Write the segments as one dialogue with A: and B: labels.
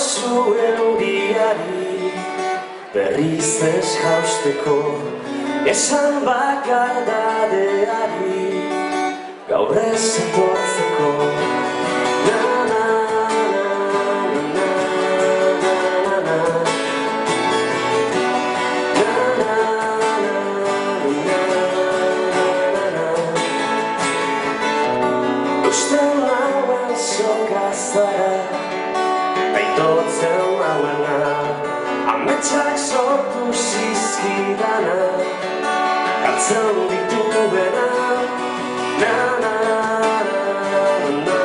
A: Zuen uriari berriz ez jausteko Esan bakar dadeari gaur ez etortzeko Na, na, na, na, na, na, na. Na, na, na, na, na, na. Uste nauen soka zara Aitotzen nauena Ametsak sortu zizkidana Galtzen dituena Na, na, na, na,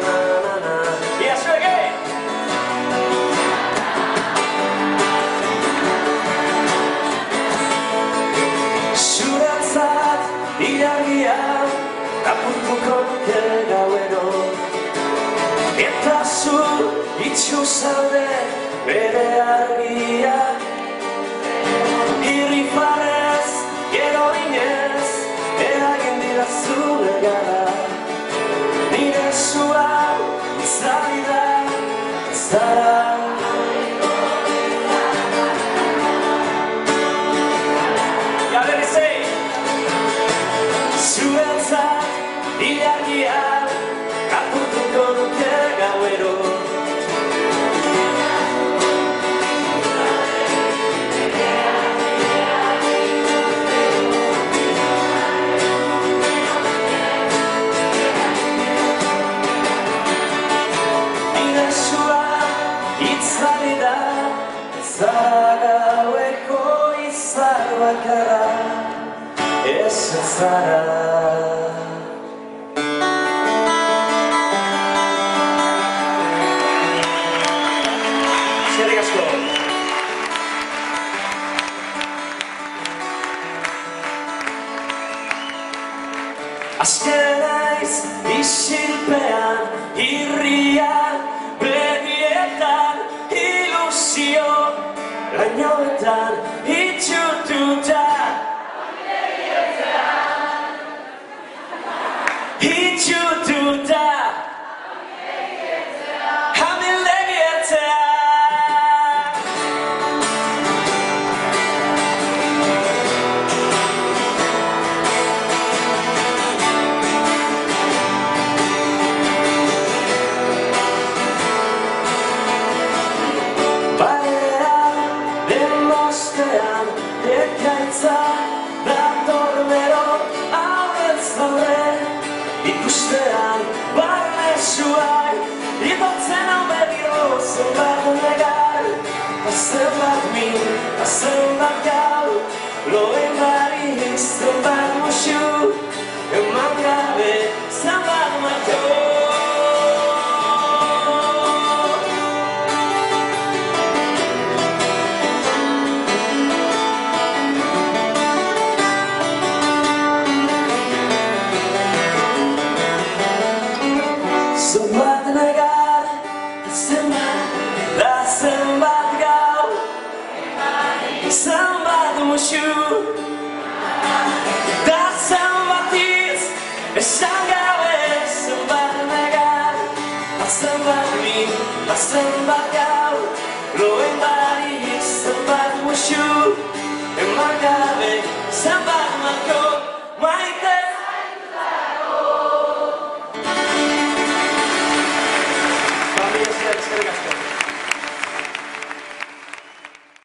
A: na, na, na. Yes, reggae! Zuretzat iragia apurtuko nuke gauero Eta zu itxu zaude bere argia Irri farez, gero inez, eragin dira zure gara Nire zua izari da, zara itzali da Zara gaueko izar Ez zara Eskerrik asko. Azken passando a renegar, passando a mim, passando a cal, lo em Paris, trompar no chu, eu é mancave, salvar uma cor. Somebody negar, you in my diary, samba my